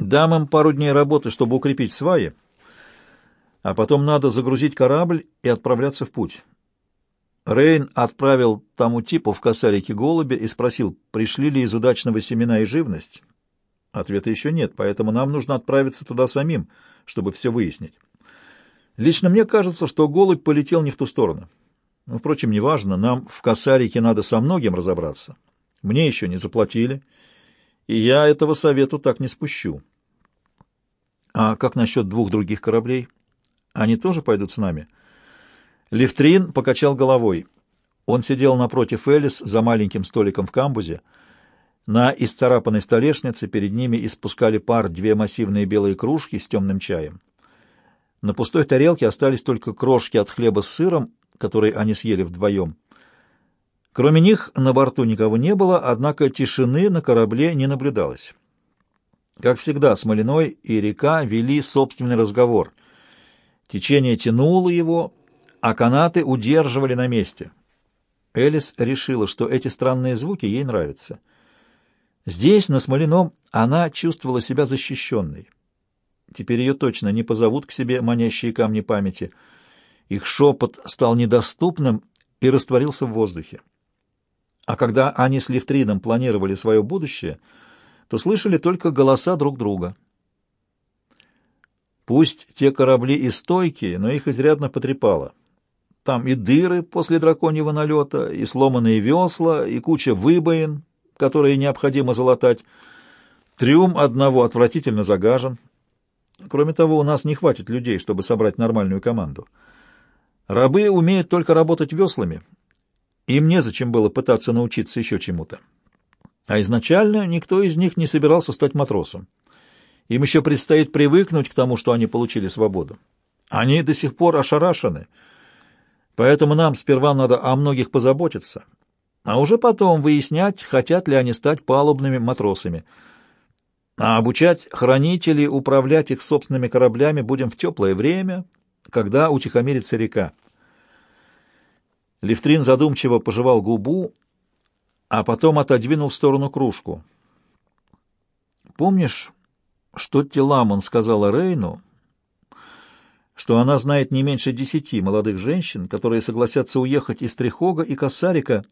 Дам им пару дней работы, чтобы укрепить сваи, а потом надо загрузить корабль и отправляться в путь. Рейн отправил тому типу в косарике голубя и спросил, пришли ли из удачного семена и живность. Ответа еще нет, поэтому нам нужно отправиться туда самим, чтобы все выяснить. Лично мне кажется, что голубь полетел не в ту сторону. Но, впрочем, неважно, нам в косарике надо со многим разобраться. Мне еще не заплатили, и я этого совету так не спущу. А как насчет двух других кораблей? Они тоже пойдут с нами? Левтрин покачал головой. Он сидел напротив Элис за маленьким столиком в камбузе. На исцарапанной столешнице перед ними испускали пар две массивные белые кружки с темным чаем. На пустой тарелке остались только крошки от хлеба с сыром, которые они съели вдвоем. Кроме них на борту никого не было, однако тишины на корабле не наблюдалось. Как всегда, Смолиной и река вели собственный разговор. Течение тянуло его, а канаты удерживали на месте. Элис решила, что эти странные звуки ей нравятся. Здесь, на Смолином, она чувствовала себя защищенной. Теперь ее точно не позовут к себе манящие камни памяти. Их шепот стал недоступным и растворился в воздухе. А когда они с Левтрином планировали свое будущее, то слышали только голоса друг друга. Пусть те корабли и стойкие, но их изрядно потрепало. Там и дыры после драконьего налета, и сломанные весла, и куча выбоин, которые необходимо залатать. Трюм одного отвратительно загажен. Кроме того, у нас не хватит людей, чтобы собрать нормальную команду. Рабы умеют только работать веслами. Им незачем было пытаться научиться еще чему-то. А изначально никто из них не собирался стать матросом. Им еще предстоит привыкнуть к тому, что они получили свободу. Они до сих пор ошарашены, поэтому нам сперва надо о многих позаботиться, а уже потом выяснять, хотят ли они стать палубными матросами. А обучать хранителей управлять их собственными кораблями будем в теплое время, когда утихомирится река. Левтрин задумчиво пожевал губу, а потом отодвинул в сторону кружку. «Помнишь, что Теламон сказала Рейну, что она знает не меньше десяти молодых женщин, которые согласятся уехать из Трихога и Кассарика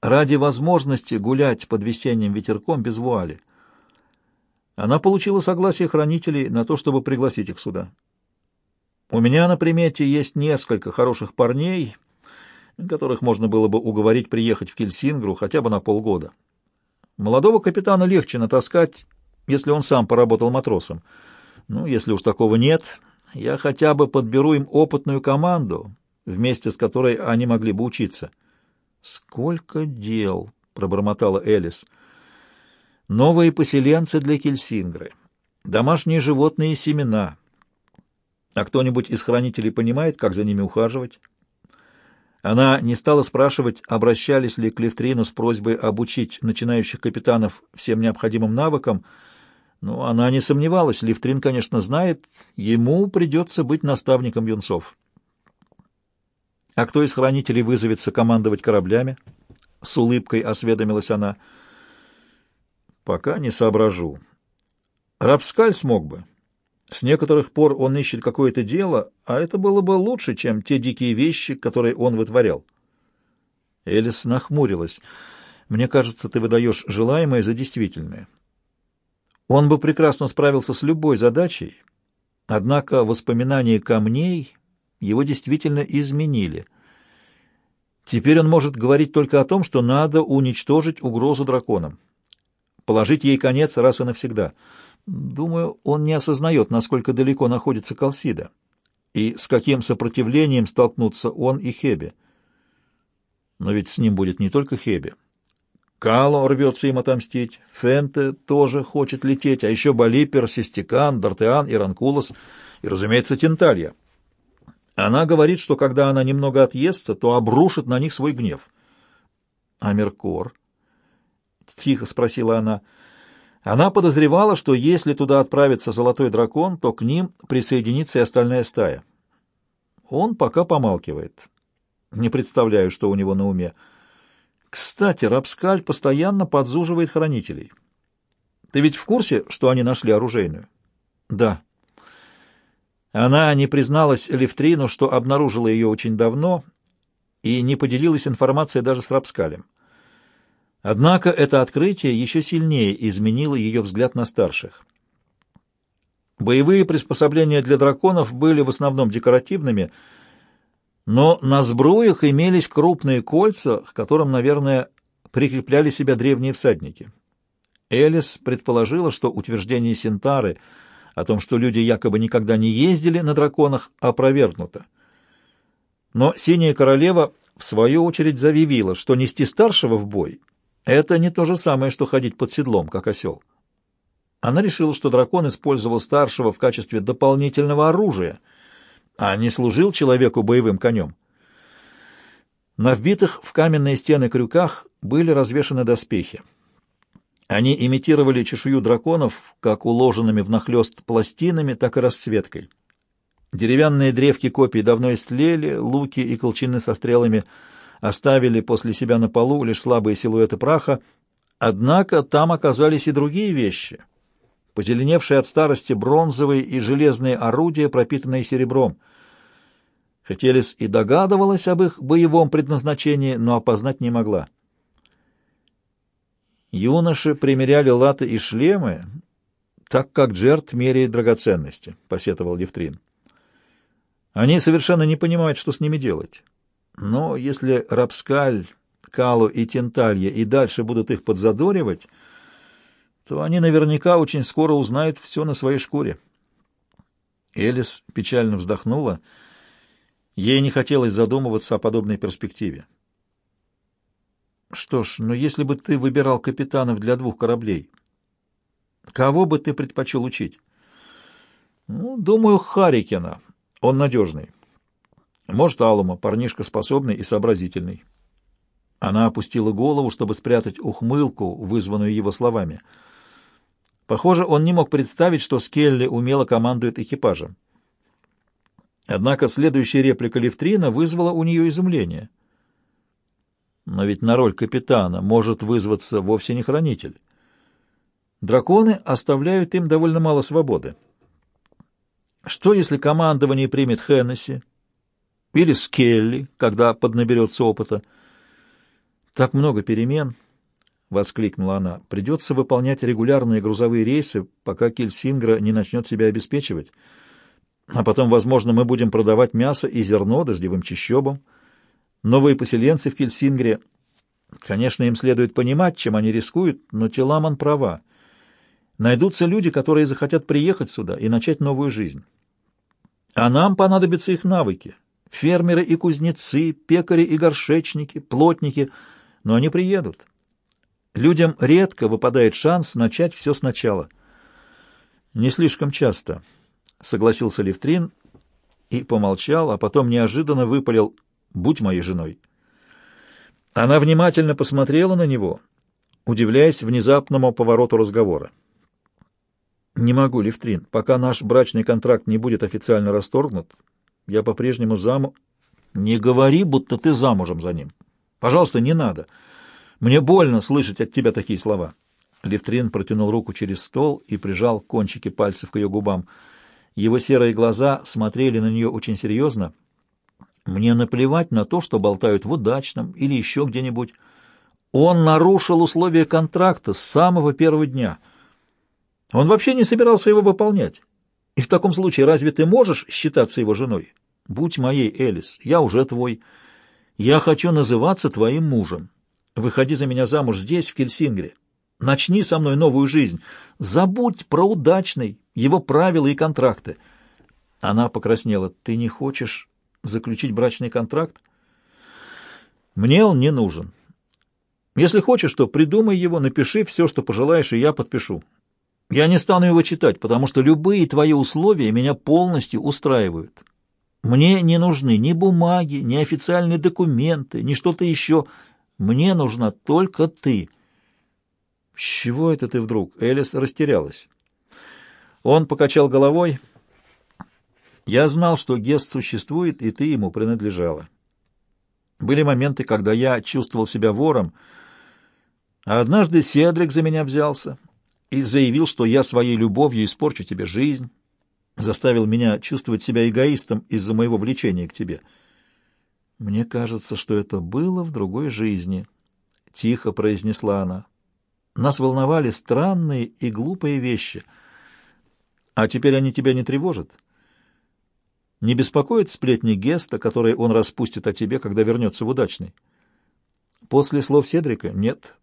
ради возможности гулять под весенним ветерком без вуали. Она получила согласие хранителей на то, чтобы пригласить их сюда. У меня на примете есть несколько хороших парней, которых можно было бы уговорить приехать в Кельсингру хотя бы на полгода. Молодого капитана легче натаскать, если он сам поработал матросом. Ну, если уж такого нет, я хотя бы подберу им опытную команду, вместе с которой они могли бы учиться. «Сколько дел!» — пробормотала Элис. «Новые поселенцы для Кельсингры, домашние животные и семена. А кто-нибудь из хранителей понимает, как за ними ухаживать?» Она не стала спрашивать, обращались ли к Левтрину с просьбой обучить начинающих капитанов всем необходимым навыкам, но она не сомневалась, Левтрин, конечно, знает, ему придется быть наставником юнцов. «А кто из хранителей вызовется командовать кораблями?» — с улыбкой осведомилась она. «Пока не соображу. Рапскаль смог бы. С некоторых пор он ищет какое-то дело, а это было бы лучше, чем те дикие вещи, которые он вытворял». Элис нахмурилась. «Мне кажется, ты выдаешь желаемое за действительное. Он бы прекрасно справился с любой задачей, однако воспоминания камней его действительно изменили. Теперь он может говорить только о том, что надо уничтожить угрозу драконам, положить ей конец раз и навсегда. Думаю, он не осознает, насколько далеко находится Калсида и с каким сопротивлением столкнутся он и Хебе. Но ведь с ним будет не только Хебе. Кало рвется им отомстить, Фенте тоже хочет лететь, а еще Болипер, Систикан, Дартеан и Ранкулос, и, разумеется, Тенталья. Она говорит, что когда она немного отъестся, то обрушит на них свой гнев. — А Меркор? — тихо спросила она. Она подозревала, что если туда отправится золотой дракон, то к ним присоединится и остальная стая. Он пока помалкивает. Не представляю, что у него на уме. Кстати, Рапскаль постоянно подзуживает хранителей. Ты ведь в курсе, что они нашли оружейную? Да. Она не призналась Левтрину, что обнаружила ее очень давно, и не поделилась информацией даже с Рапскалем. Однако это открытие еще сильнее изменило ее взгляд на старших. Боевые приспособления для драконов были в основном декоративными, но на сбруях имелись крупные кольца, к которым, наверное, прикрепляли себя древние всадники. Элис предположила, что утверждение Синтары о том, что люди якобы никогда не ездили на драконах, опровергнуто. Но Синяя Королева, в свою очередь, завивила, что нести старшего в бой — это не то же самое, что ходить под седлом, как осел. Она решила, что дракон использовал старшего в качестве дополнительного оружия, а не служил человеку боевым конем. На вбитых в каменные стены крюках были развешаны доспехи. Они имитировали чешую драконов, как уложенными внахлёст пластинами, так и расцветкой. Деревянные древки копий давно истлели, луки и колчаны со стрелами оставили после себя на полу лишь слабые силуэты праха, однако там оказались и другие вещи — позеленевшие от старости бронзовые и железные орудия, пропитанные серебром. Фетелис и догадывалась об их боевом предназначении, но опознать не могла. Юноши примеряли латы и шлемы, так как Джерт меряет драгоценности, — посетовал Левтрин. Они совершенно не понимают, что с ними делать. Но если Рапскаль, Калу и Тенталья и дальше будут их подзадоривать, то они наверняка очень скоро узнают все на своей шкуре. Элис печально вздохнула. Ей не хотелось задумываться о подобной перспективе. Что ж, но если бы ты выбирал капитанов для двух кораблей, кого бы ты предпочел учить? Ну, думаю, Харикена. Он надежный. Может, Алума, парнишка способный и сообразительный. Она опустила голову, чтобы спрятать ухмылку, вызванную его словами — Похоже, он не мог представить, что Скелли умело командует экипажем. Однако следующая реплика Левтрина вызвала у нее изумление. Но ведь на роль капитана может вызваться вовсе не хранитель. Драконы оставляют им довольно мало свободы. Что, если командование примет Хеннесси или Скелли, когда поднаберется опыта? Так много перемен —— воскликнула она. — Придется выполнять регулярные грузовые рейсы, пока Кельсингра не начнет себя обеспечивать. А потом, возможно, мы будем продавать мясо и зерно дождевым чащобам. Новые поселенцы в Кельсингре... Конечно, им следует понимать, чем они рискуют, но Теламан права. Найдутся люди, которые захотят приехать сюда и начать новую жизнь. А нам понадобятся их навыки. Фермеры и кузнецы, пекари и горшечники, плотники. Но они приедут. Людям редко выпадает шанс начать все сначала. Не слишком часто, согласился Левтрин и помолчал, а потом неожиданно выпалил «Будь моей женой». Она внимательно посмотрела на него, удивляясь внезапному повороту разговора. «Не могу, Левтрин, пока наш брачный контракт не будет официально расторгнут, я по-прежнему заму...» «Не говори, будто ты замужем за ним. Пожалуйста, не надо». Мне больно слышать от тебя такие слова. Левтрин протянул руку через стол и прижал кончики пальцев к ее губам. Его серые глаза смотрели на нее очень серьезно. Мне наплевать на то, что болтают в удачном или еще где-нибудь. Он нарушил условия контракта с самого первого дня. Он вообще не собирался его выполнять. И в таком случае разве ты можешь считаться его женой? Будь моей, Элис, я уже твой. Я хочу называться твоим мужем. Выходи за меня замуж здесь, в Кельсингре. Начни со мной новую жизнь. Забудь про удачный, его правила и контракты. Она покраснела. Ты не хочешь заключить брачный контракт? Мне он не нужен. Если хочешь, то придумай его, напиши все, что пожелаешь, и я подпишу. Я не стану его читать, потому что любые твои условия меня полностью устраивают. Мне не нужны ни бумаги, ни официальные документы, ни что-то еще. Мне нужна только ты. С чего это ты вдруг? Элис растерялась. Он покачал головой. Я знал, что Гест существует, и ты ему принадлежала. Были моменты, когда я чувствовал себя вором, а однажды Седрик за меня взялся. И заявил, что я своей любовью испорчу тебе жизнь, заставил меня чувствовать себя эгоистом из-за моего влечения к тебе. Мне кажется, что это было в другой жизни, — тихо произнесла она. Нас волновали странные и глупые вещи. А теперь они тебя не тревожат? Не беспокоит сплетни Геста, которые он распустит о тебе, когда вернется в удачный? После слов Седрика — нет.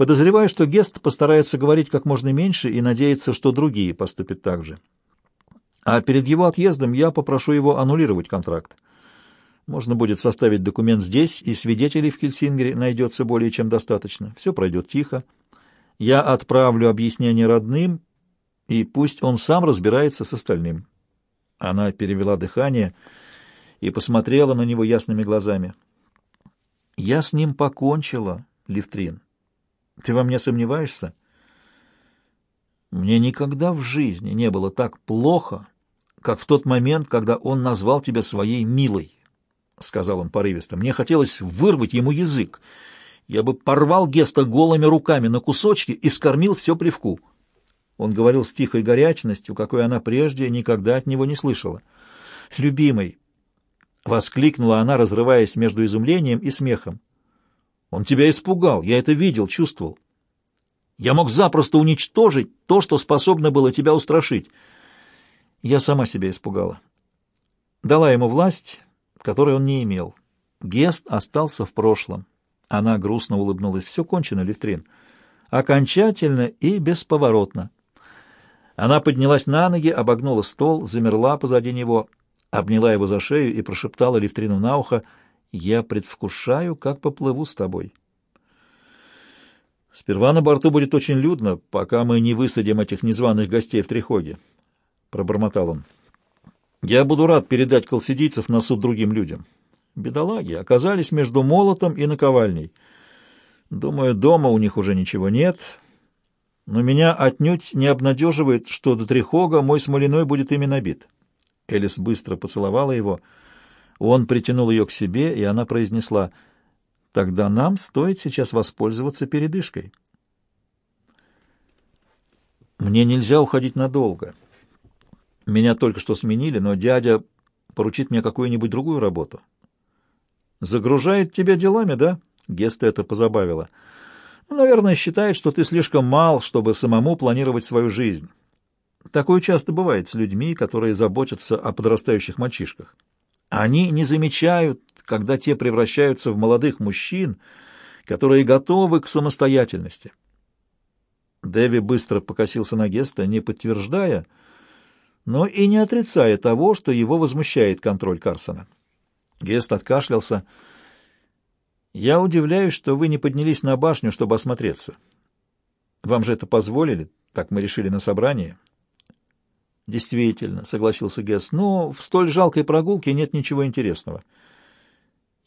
Подозреваю, что Гест постарается говорить как можно меньше и надеется, что другие поступят так же. А перед его отъездом я попрошу его аннулировать контракт. Можно будет составить документ здесь, и свидетелей в Кельсингере найдется более чем достаточно. Все пройдет тихо. Я отправлю объяснение родным, и пусть он сам разбирается с остальным. Она перевела дыхание и посмотрела на него ясными глазами. «Я с ним покончила, Левтрин. Ты во мне сомневаешься?» «Мне никогда в жизни не было так плохо, как в тот момент, когда он назвал тебя своей милой». — сказал он порывисто. Мне хотелось вырвать ему язык. Я бы порвал Геста голыми руками на кусочки и скормил все плевку. Он говорил с тихой горячностью, какой она прежде никогда от него не слышала. «Любимый!» — воскликнула она, разрываясь между изумлением и смехом. «Он тебя испугал, я это видел, чувствовал. Я мог запросто уничтожить то, что способно было тебя устрашить. Я сама себя испугала. Дала ему власть, которой он не имел. Гест остался в прошлом. Она грустно улыбнулась. Все кончено, Левтрин. Окончательно и бесповоротно. Она поднялась на ноги, обогнула стол, замерла позади него, обняла его за шею и прошептала Левтрину на ухо, «Я предвкушаю, как поплыву с тобой». «Сперва на борту будет очень людно, пока мы не высадим этих незваных гостей в Трихоге», — пробормотал он. Я буду рад передать колсидийцев на суд другим людям. Бедолаги оказались между молотом и наковальней. Думаю, дома у них уже ничего нет, но меня отнюдь не обнадеживает, что до Трихога мой смоляной будет ими набит. Элис быстро поцеловала его. Он притянул ее к себе, и она произнесла, «Тогда нам стоит сейчас воспользоваться передышкой». «Мне нельзя уходить надолго». Меня только что сменили, но дядя поручит мне какую-нибудь другую работу. Загружает тебя делами, да? Геста это позабавила. Наверное, считает, что ты слишком мал, чтобы самому планировать свою жизнь. Такое часто бывает с людьми, которые заботятся о подрастающих мальчишках. Они не замечают, когда те превращаются в молодых мужчин, которые готовы к самостоятельности. Дэви быстро покосился на Геста, не подтверждая, но и не отрицая того, что его возмущает контроль Карсона. Гест откашлялся. «Я удивляюсь, что вы не поднялись на башню, чтобы осмотреться. Вам же это позволили, так мы решили на собрании». «Действительно», — согласился Гест, — «но в столь жалкой прогулке нет ничего интересного.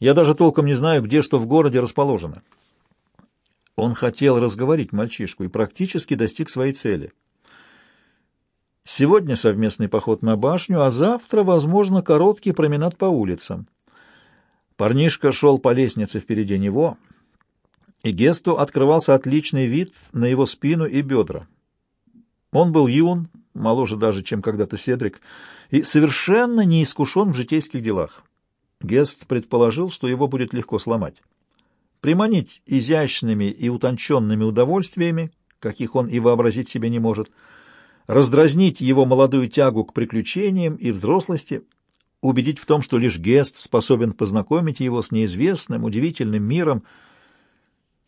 Я даже толком не знаю, где что в городе расположено». Он хотел разговорить мальчишку и практически достиг своей цели — Сегодня совместный поход на башню, а завтра, возможно, короткий променад по улицам. Парнишка шел по лестнице впереди него, и Гесту открывался отличный вид на его спину и бедра. Он был юн, моложе даже, чем когда-то Седрик, и совершенно не искушен в житейских делах. Гест предположил, что его будет легко сломать. Приманить изящными и утонченными удовольствиями, каких он и вообразить себе не может — раздразнить его молодую тягу к приключениям и взрослости, убедить в том, что лишь Гест способен познакомить его с неизвестным, удивительным миром.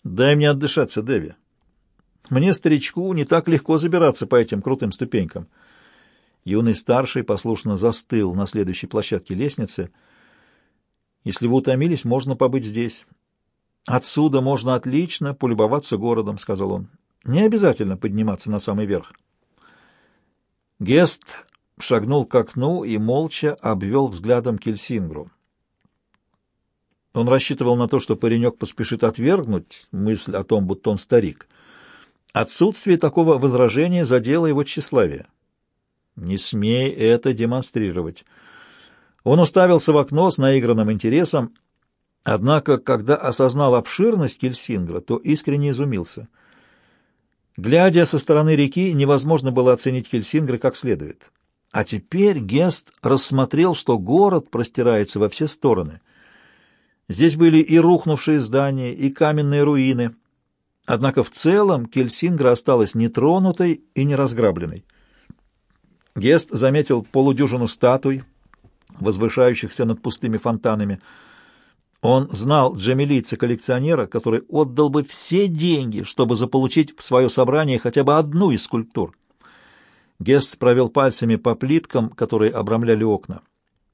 «Дай мне отдышаться, Дэви. Мне, старичку, не так легко забираться по этим крутым ступенькам». Юный старший послушно застыл на следующей площадке лестницы. «Если вы утомились, можно побыть здесь. Отсюда можно отлично полюбоваться городом», — сказал он. «Не обязательно подниматься на самый верх». Гест шагнул к окну и молча обвел взглядом Кельсингру. Он рассчитывал на то, что паренек поспешит отвергнуть мысль о том, будто он старик. Отсутствие такого возражения задело его тщеславие. «Не смей это демонстрировать». Он уставился в окно с наигранным интересом, однако, когда осознал обширность Кельсингра, то искренне изумился — Глядя со стороны реки, невозможно было оценить Хельсингры как следует. А теперь Гест рассмотрел, что город простирается во все стороны. Здесь были и рухнувшие здания, и каменные руины. Однако в целом Кельсингра осталась нетронутой и неразграбленной. Гест заметил полудюжину статуй, возвышающихся над пустыми фонтанами. Он знал джамилийца-коллекционера, который отдал бы все деньги, чтобы заполучить в свое собрание хотя бы одну из скульптур. Гест провел пальцами по плиткам, которые обрамляли окна.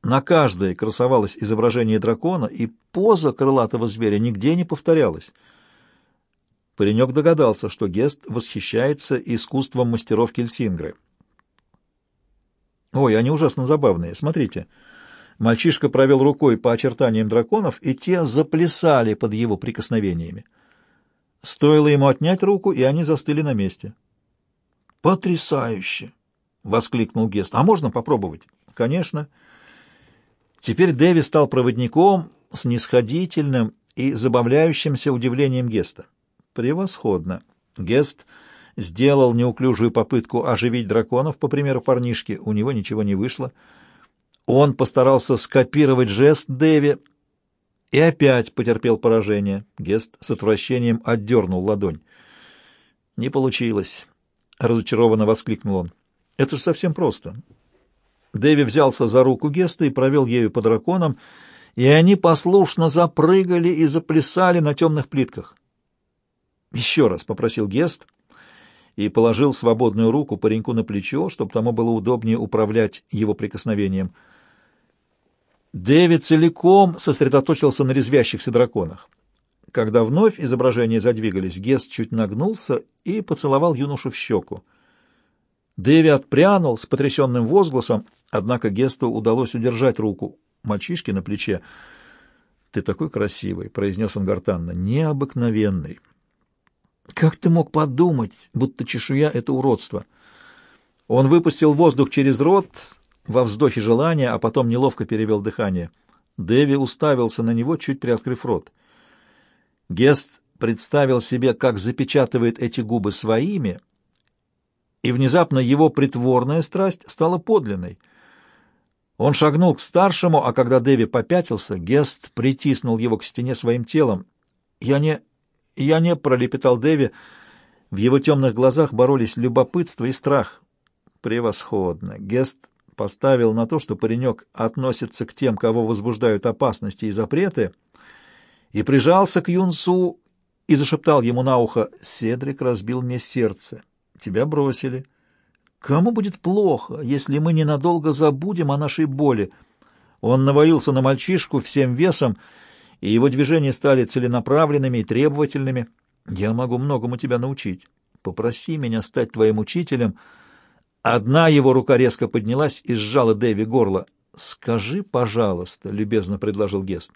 На каждой красовалось изображение дракона, и поза крылатого зверя нигде не повторялась. Паренек догадался, что Гест восхищается искусством мастеров Кельсингры. «Ой, они ужасно забавные. Смотрите». Мальчишка провел рукой по очертаниям драконов, и те заплясали под его прикосновениями. Стоило ему отнять руку, и они застыли на месте. «Потрясающе!» — воскликнул Гест. «А можно попробовать?» «Конечно». Теперь Дэви стал проводником с нисходительным и забавляющимся удивлением Геста. «Превосходно!» Гест сделал неуклюжую попытку оживить драконов, по примеру парнишки. У него ничего не вышло. Он постарался скопировать жест Дэви и опять потерпел поражение. Гест с отвращением отдернул ладонь. «Не получилось», — разочарованно воскликнул он. «Это же совсем просто». Дэви взялся за руку Геста и провел ею по драконам, и они послушно запрыгали и заплясали на темных плитках. «Еще раз», — попросил Гест, — и положил свободную руку пареньку на плечо, чтобы тому было удобнее управлять его прикосновением. Дэвид целиком сосредоточился на резвящихся драконах. Когда вновь изображения задвигались, Гест чуть нагнулся и поцеловал юношу в щеку. Дэви отпрянул с потрясенным возгласом, однако Гесту удалось удержать руку мальчишки на плече. «Ты такой красивый», — произнес он гортанно, — «необыкновенный». Как ты мог подумать, будто чешуя — это уродство? Он выпустил воздух через рот во вздохе желания, а потом неловко перевел дыхание. Дэви уставился на него, чуть приоткрыв рот. Гест представил себе, как запечатывает эти губы своими, и внезапно его притворная страсть стала подлинной. Он шагнул к старшему, а когда Дэви попятился, Гест притиснул его к стене своим телом. «Я не...» «Я не», — пролепетал Дэви. В его темных глазах боролись любопытство и страх. «Превосходно!» Гест поставил на то, что паренек относится к тем, кого возбуждают опасности и запреты, и прижался к Юнсу и зашептал ему на ухо «Седрик разбил мне сердце. Тебя бросили. Кому будет плохо, если мы ненадолго забудем о нашей боли?» Он навалился на мальчишку всем весом и его движения стали целенаправленными и требовательными. «Я могу многому тебя научить. Попроси меня стать твоим учителем». Одна его рука резко поднялась и сжала Дэви горло. «Скажи, пожалуйста», — любезно предложил Гест.